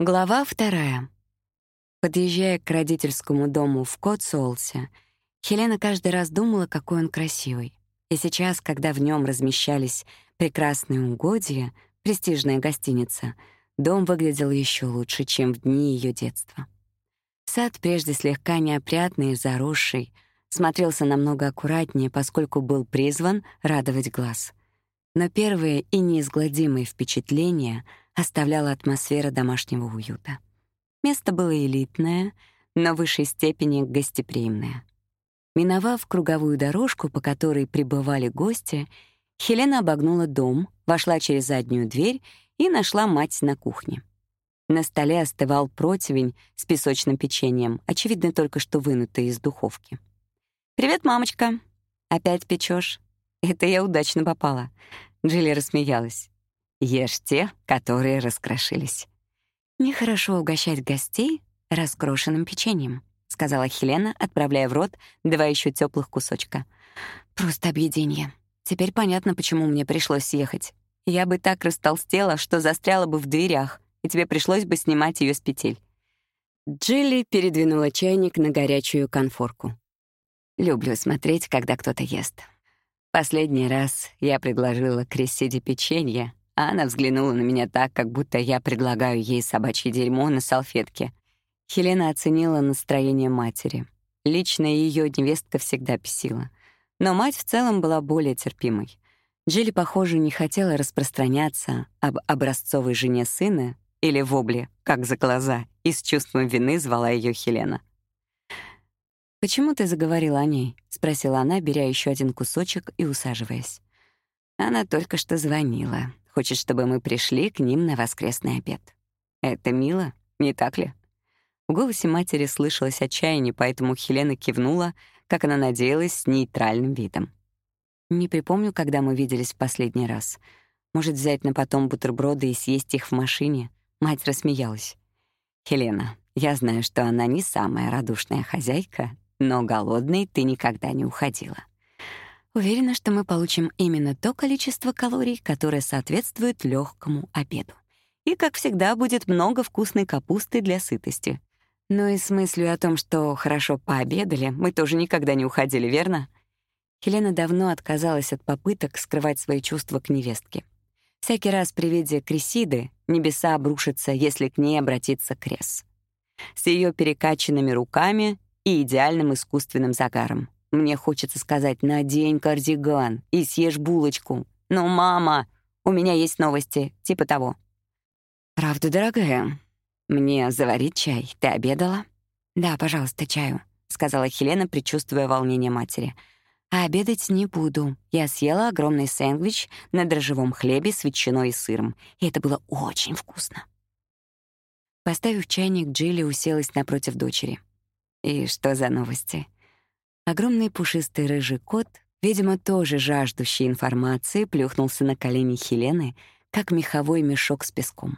Глава вторая. Подъезжая к родительскому дому в Котсуолсе, Хелена каждый раз думала, какой он красивый. И сейчас, когда в нем размещались прекрасные угодья, престижная гостиница, дом выглядел еще лучше, чем в дни ее детства. Сад, прежде слегка неопрятный и заросший, смотрелся намного аккуратнее, поскольку был призван радовать глаз. Но первые и неизгладимые впечатления — оставляла атмосфера домашнего уюта. Место было элитное, но в высшей степени гостеприимное. Миновав круговую дорожку, по которой прибывали гости, Хелена обогнула дом, вошла через заднюю дверь и нашла мать на кухне. На столе остывал противень с песочным печеньем, очевидно, только что вынутый из духовки. «Привет, мамочка. Опять печешь? Это я удачно попала». Джилли рассмеялась. Ешь те, которые раскрошились. Нехорошо угощать гостей раскрошенным печеньем, сказала Хелена, отправляя в рот два еще теплых кусочка. Просто объедение. Теперь понятно, почему мне пришлось съехать. Я бы так растолстела, что застряла бы в дверях, и тебе пришлось бы снимать ее с петель. Джилли передвинула чайник на горячую конфорку. Люблю смотреть, когда кто-то ест. Последний раз я предложила Крессиде печенье, а она взглянула на меня так, как будто я предлагаю ей собачье дерьмо на салфетке. Хелена оценила настроение матери. Лично ее невестка всегда бесила. Но мать в целом была более терпимой. Джилли, похоже, не хотела распространяться об образцовой жене сына или вобле, как за глаза, и с чувством вины звала ее Хелена. «Почему ты заговорила о ней?» — спросила она, беря еще один кусочек и усаживаясь. Она только что звонила. Хочет, чтобы мы пришли к ним на воскресный обед. Это мило, не так ли? В голосе матери слышалось отчаяние, поэтому Хелена кивнула, как она надеялась, с нейтральным видом. Не припомню, когда мы виделись в последний раз. Может, взять на потом бутерброды и съесть их в машине? Мать рассмеялась. «Хелена, я знаю, что она не самая радушная хозяйка, но голодной ты никогда не уходила. Уверена, что мы получим именно то количество калорий, которое соответствует легкому обеду. И, как всегда, будет много вкусной капусты для сытости. Но и с мыслью о том, что хорошо пообедали, мы тоже никогда не уходили, верно? Хелена давно отказалась от попыток скрывать свои чувства к невестке. Всякий раз при виде Крисиды небеса обрушатся, если к ней обратиться Крес. С ее перекачанными руками и идеальным искусственным загаром. Мне хочется сказать «надень кардиган и съешь булочку». Но, мама, у меня есть новости, типа того. «Правда, дорогая? Мне заварить чай? Ты обедала?» «Да, пожалуйста, чаю», — сказала Хелена, предчувствуя волнение матери. «А обедать не буду. Я съела огромный сэндвич на дрожжевом хлебе с ветчиной и сыром, и это было очень вкусно». Поставив чайник, Джилли уселась напротив дочери. «И что за новости?» Огромный пушистый рыжий кот, видимо, тоже жаждущий информации, плюхнулся на колени Хелены, как меховой мешок с песком.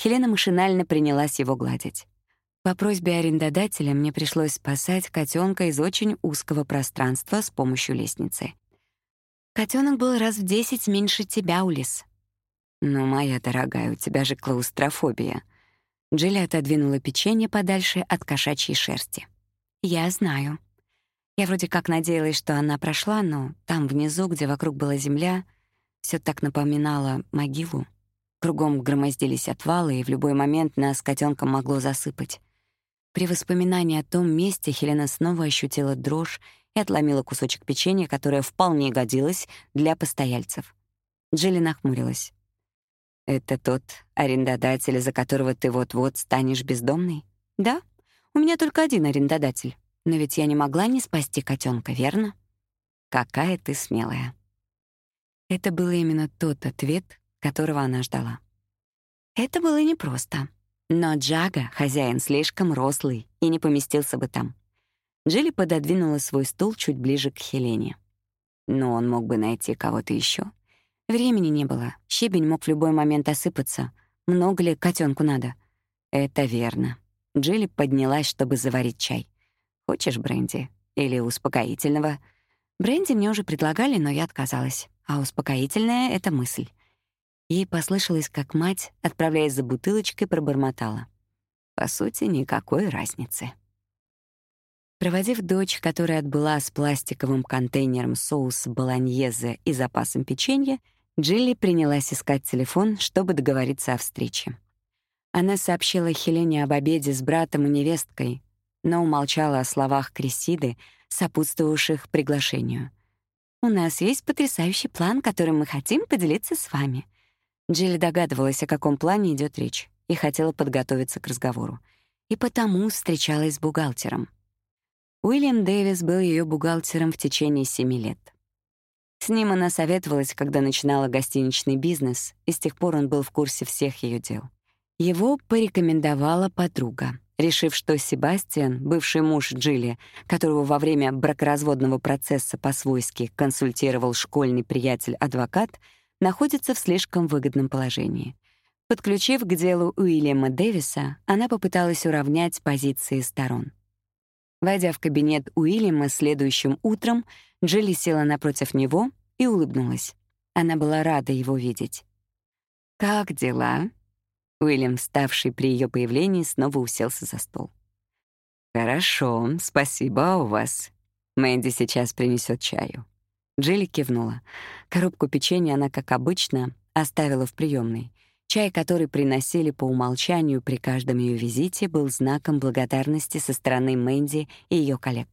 Хелена машинально принялась его гладить. По просьбе арендодателя мне пришлось спасать котенка из очень узкого пространства с помощью лестницы. Котенок был раз в десять меньше тебя, Улис. «Ну, моя дорогая, у тебя же клаустрофобия». Джилли отодвинула печенье подальше от кошачьей шерсти. «Я знаю», я вроде как надеялась, что она прошла, но там внизу, где вокруг была земля, все так напоминало могилу. Кругом громоздились отвалы, и в любой момент нас котенком могло засыпать. При воспоминании о том месте Хелена снова ощутила дрожь и отломила кусочек печенья, которое вполне годилось для постояльцев. Джилли нахмурилась. «Это тот арендодатель, за которого ты вот-вот станешь бездомной?» «Да, у меня только один арендодатель. Но ведь я не могла не спасти котенка, верно? Какая ты смелая. Это был именно тот ответ, которого она ждала. Это было непросто. Но Джага, хозяин, слишком рослый и не поместился бы там. Джилли пододвинула свой стул чуть ближе к Хелене. Но он мог бы найти кого-то еще. Времени не было. Щебень мог в любой момент осыпаться. Много ли котенку надо? Это верно. Джилли поднялась, чтобы заварить чай. Хочешь бренди или успокоительного? Бренди мне уже предлагали, но я отказалась. А успокоительное — это мысль. Ей послышалось, как мать, отправляясь за бутылочкой, пробормотала. По сути, никакой разницы. Проводив дочь, которая отбыла с пластиковым контейнером соус болоньезе и запасом печенья, Джилли принялась искать телефон, чтобы договориться о встрече. Она сообщила Хелене об обеде с братом и невесткой, но умолчала о словах Крисиды, сопутствовавших приглашению. «У нас есть потрясающий план, которым мы хотим поделиться с вами». Джилли догадывалась, о каком плане идет речь, и хотела подготовиться к разговору. И потому встречалась с бухгалтером. Уильям Дэвис был ее бухгалтером в течение семи лет. С ним она советовалась, когда начинала гостиничный бизнес, и с тех пор он был в курсе всех ее дел. Его порекомендовала подруга, решив, что Себастьян, бывший муж Джилли, которого во время бракоразводного процесса по-свойски консультировал школьный приятель-адвокат, находится в слишком выгодном положении. Подключив к делу Уильяма Дэвиса, она попыталась уравнять позиции сторон. Войдя в кабинет Уильяма следующим утром, Джилли села напротив него и улыбнулась. Она была рада его видеть. «Как дела?» Уильям, ставший при ее появлении, снова уселся за стол. «Хорошо, спасибо, а у вас. Мэнди сейчас принесет чаю». Джилли кивнула. Коробку печенья она, как обычно, оставила в приемной. Чай, который приносили по умолчанию при каждом ее визите, был знаком благодарности со стороны Мэнди и ее коллег.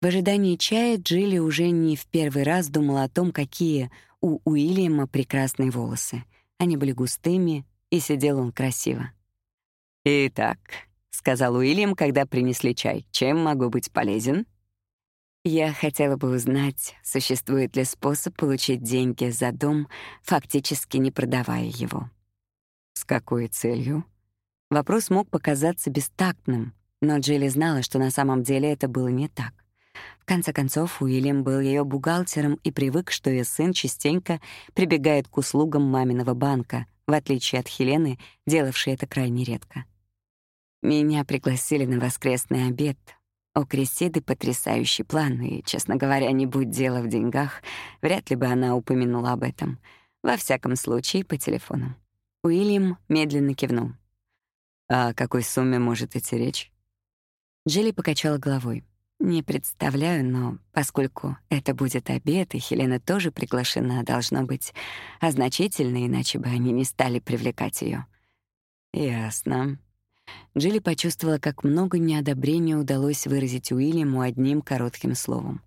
В ожидании чая Джилли уже не в первый раз думала о том, какие у Уильяма прекрасные волосы. Они были густыми, и сидел он красиво. «Итак», — сказал Уильям, когда принесли чай, — «чем могу быть полезен?» Я хотела бы узнать, существует ли способ получить деньги за дом, фактически не продавая его. С какой целью? Вопрос мог показаться бестактным, но Джилли знала, что на самом деле это было не так. В конце концов, Уильям был ее бухгалтером и привык, что ее сын частенько прибегает к услугам маминого банка, в отличие от Хелены, делавшей это крайне редко. Меня пригласили на воскресный обед. У Крисиды потрясающий план, и, честно говоря, не будь дело в деньгах, вряд ли бы она упомянула об этом. Во всяком случае, по телефону. Уильям медленно кивнул. «О какой сумме может идти речь?» Джилли покачала головой. Не представляю, но поскольку это будет обед, и Хелена тоже приглашена, должно быть, а значительно, иначе бы они не стали привлекать ее. Ясно. Джилли почувствовала, как много неодобрения удалось выразить Уильяму одним коротким словом.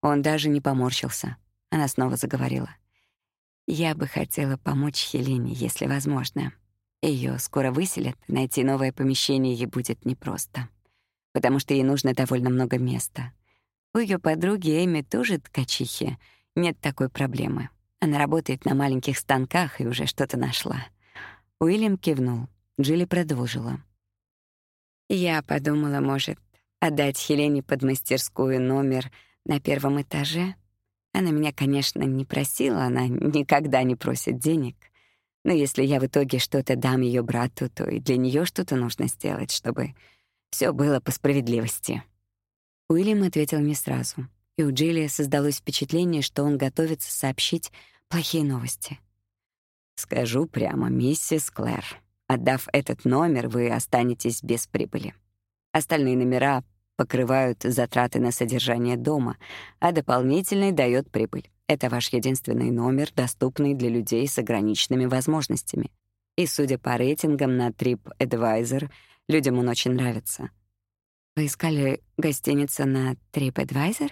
Он даже не поморщился. Она снова заговорила. «Я бы хотела помочь Хелене, если возможно. Ее скоро выселят, найти новое помещение ей будет непросто» потому что ей нужно довольно много места. У ее подруги Эми тоже ткачихи. Нет такой проблемы. Она работает на маленьких станках и уже что-то нашла. Уильям кивнул. Джилли продолжила. Я подумала, может, отдать Хелене под мастерскую номер на первом этаже. Она меня, конечно, не просила, она никогда не просит денег. Но если я в итоге что-то дам ее брату, то и для нее что-то нужно сделать, чтобы все было по справедливости. Уильям ответил не сразу, и у Джилли создалось впечатление, что он готовится сообщить плохие новости. «Скажу прямо, миссис Клэр, отдав этот номер, вы останетесь без прибыли. Остальные номера покрывают затраты на содержание дома, а дополнительный дает прибыль. Это ваш единственный номер, доступный для людей с ограниченными возможностями. И, судя по рейтингам на TripAdvisor, Людям он очень нравится. Вы искали гостиницу на TripAdvisor?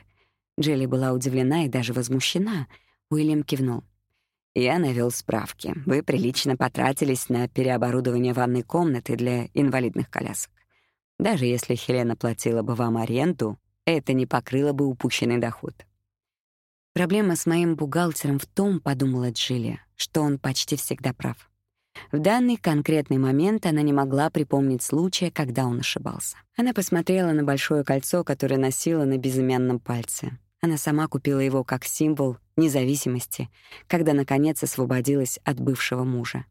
Джилли была удивлена и даже возмущена. Уильям кивнул. Я навел справки. Вы прилично потратились на переоборудование ванной комнаты для инвалидных колясок. Даже если Хелена платила бы вам аренду, это не покрыло бы упущенный доход. Проблема с моим бухгалтером в том, подумала Джилли, что он почти всегда прав. В данный конкретный момент она не могла припомнить случая, когда он ошибался. Она посмотрела на большое кольцо, которое носила на безымянном пальце. Она сама купила его как символ независимости, когда наконец освободилась от бывшего мужа.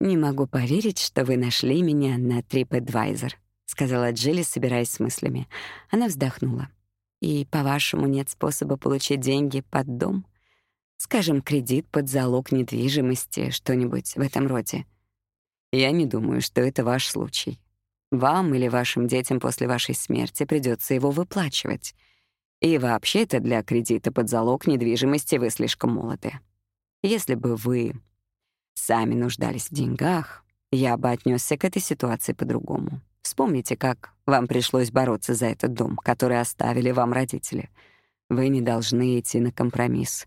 «Не могу поверить, что вы нашли меня на TripAdvisor», — сказала Джилли, собираясь с мыслями. Она вздохнула. «И, по-вашему, нет способа получить деньги под дом?» Скажем, кредит под залог недвижимости, что-нибудь в этом роде. Я не думаю, что это ваш случай. Вам или вашим детям после вашей смерти придется его выплачивать. И вообще-то для кредита под залог недвижимости вы слишком молоды. Если бы вы сами нуждались в деньгах, я бы отнесся к этой ситуации по-другому. Вспомните, как вам пришлось бороться за этот дом, который оставили вам родители. Вы не должны идти на компромисс.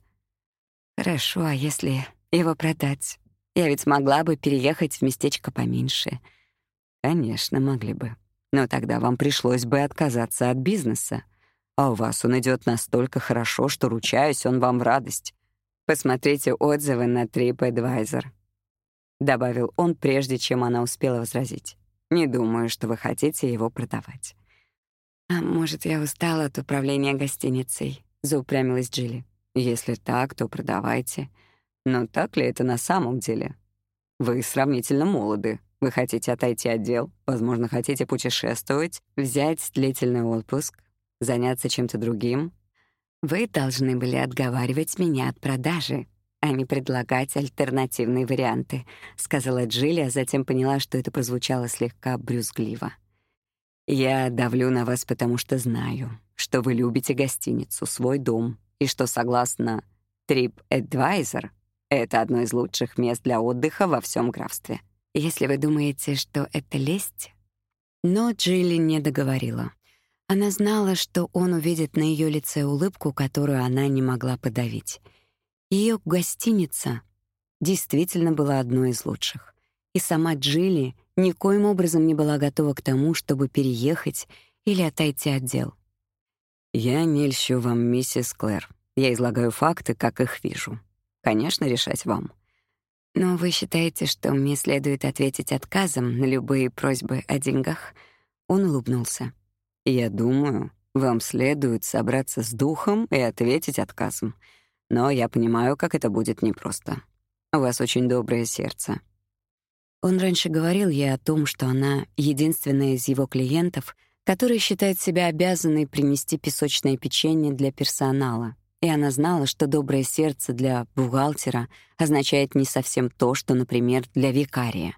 Хорошо, а если его продать? Я ведь могла бы переехать в местечко поменьше. Конечно, могли бы. Но тогда вам пришлось бы отказаться от бизнеса. А у вас он идет настолько хорошо, что, ручаюсь, он вам в радость. Посмотрите отзывы на TripAdvisor. Добавил он, прежде чем она успела возразить. Не думаю, что вы хотите его продавать. А может, я устала от управления гостиницей? Заупрямилась Джилли. Если так, то продавайте. Но так ли это на самом деле? Вы сравнительно молоды. Вы хотите отойти от дел, возможно, хотите путешествовать, взять длительный отпуск, заняться чем-то другим. Вы должны были отговаривать меня от продажи, а не предлагать альтернативные варианты, сказала Джилли, а затем поняла, что это прозвучало слегка брюзгливо. Я давлю на вас, потому что знаю, что вы любите гостиницу, свой дом, и что, согласно TripAdvisor, это одно из лучших мест для отдыха во всем графстве. Если вы думаете, что это лесть... Но Джилли не договорила. Она знала, что он увидит на ее лице улыбку, которую она не могла подавить. Ее гостиница действительно была одной из лучших. И сама Джилли никоим образом не была готова к тому, чтобы переехать или отойти от дел. «Я не льщу вам, миссис Клэр. Я излагаю факты, как их вижу. Конечно, решать вам. Но вы считаете, что мне следует ответить отказом на любые просьбы о деньгах? Он улыбнулся. Я думаю, вам следует собраться с духом и ответить отказом. Но я понимаю, как это будет непросто. У вас очень доброе сердце. Он раньше говорил ей о том, что она единственная из его клиентов, которая считает себя обязанной принести песочное печенье для персонала, и она знала, что доброе сердце для бухгалтера означает не совсем то, что, например, для викария.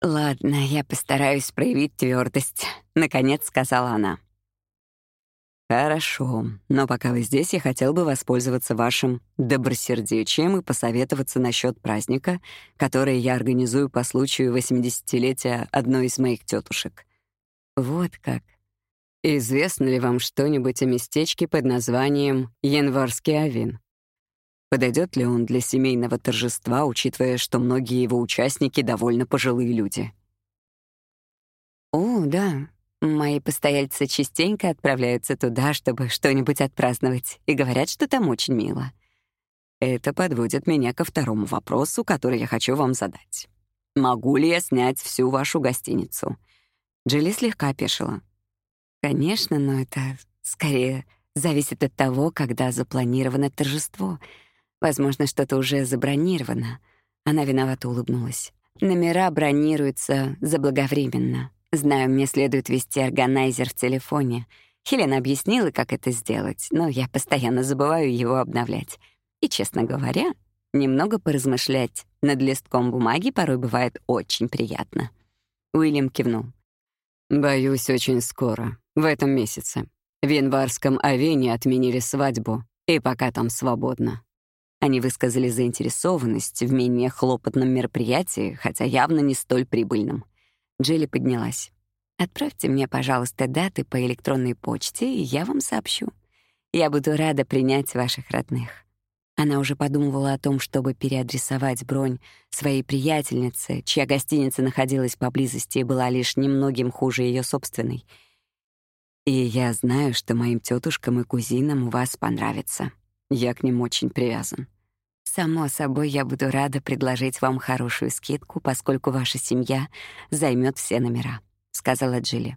«Ладно, я постараюсь проявить твердость», — наконец сказала она. «Хорошо, но пока вы здесь, я хотел бы воспользоваться вашим добросердечием и посоветоваться насчет праздника, который я организую по случаю 80-летия одной из моих тетушек. Вот как. Известно ли вам что-нибудь о местечке под названием Январский Авин? Подойдет ли он для семейного торжества, учитывая, что многие его участники довольно пожилые люди? О, да. Мои постояльцы частенько отправляются туда, чтобы что-нибудь отпраздновать, и говорят, что там очень мило. Это подводит меня ко второму вопросу, который я хочу вам задать. Могу ли я снять всю вашу гостиницу? Джилли слегка опешила. Конечно, но это скорее зависит от того, когда запланировано торжество. Возможно, что-то уже забронировано. Она виновато улыбнулась. Номера бронируются заблаговременно. Знаю, мне следует вести органайзер в телефоне. Хелена объяснила, как это сделать, но я постоянно забываю его обновлять. И, честно говоря, немного поразмышлять над листком бумаги порой бывает очень приятно. Уильям кивнул. «Боюсь, очень скоро. В этом месяце. В январском Авене отменили свадьбу, и пока там свободно. Они высказали заинтересованность в менее хлопотном мероприятии, хотя явно не столь прибыльном. Джилли поднялась. «Отправьте мне, пожалуйста, даты по электронной почте, и я вам сообщу. Я буду рада принять ваших родных». Она уже подумывала о том, чтобы переадресовать бронь своей приятельнице, чья гостиница находилась поблизости и была лишь немногим хуже ее собственной — и я знаю, что моим тетушкам и кузинам у вас понравится. Я к ним очень привязан. Само собой, я буду рада предложить вам хорошую скидку, поскольку ваша семья займет все номера, сказала Джилли.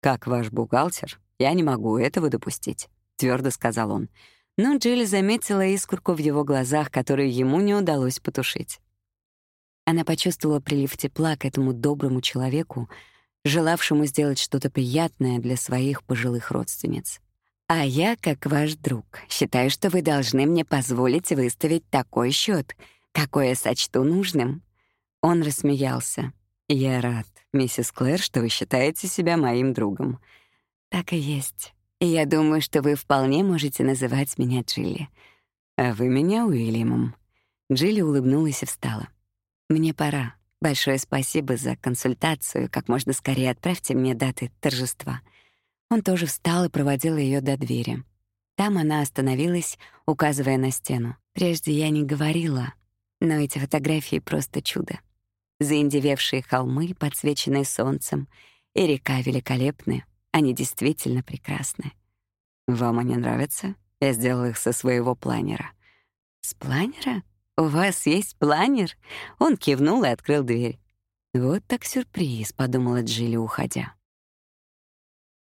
Как ваш бухгалтер, я не могу этого допустить, твердо сказал он. Но Джилли заметила искорку в его глазах, которую ему не удалось потушить. Она почувствовала прилив тепла к этому доброму человеку, желавшему сделать что-то приятное для своих пожилых родственниц. А я, как ваш друг, считаю, что вы должны мне позволить выставить такой счет, какой я сочту нужным. Он рассмеялся. Я рад, миссис Клэр, что вы считаете себя моим другом. Так и есть. Я думаю, что вы вполне можете называть меня Джилли. А вы меня Уильямом. Джилли улыбнулась и встала. Мне пора. Большое спасибо за консультацию. Как можно скорее отправьте мне даты торжества. Он тоже встал и проводил ее до двери. Там она остановилась, указывая на стену. Прежде я не говорила, но эти фотографии просто чудо. Заиндевевшие холмы, подсвеченные солнцем, и река великолепны. Они действительно прекрасны. Вам они нравятся? Я сделал их со своего планера. С планера? У вас есть планер? Он кивнул и открыл дверь. Вот так сюрприз, подумала Джилли, уходя.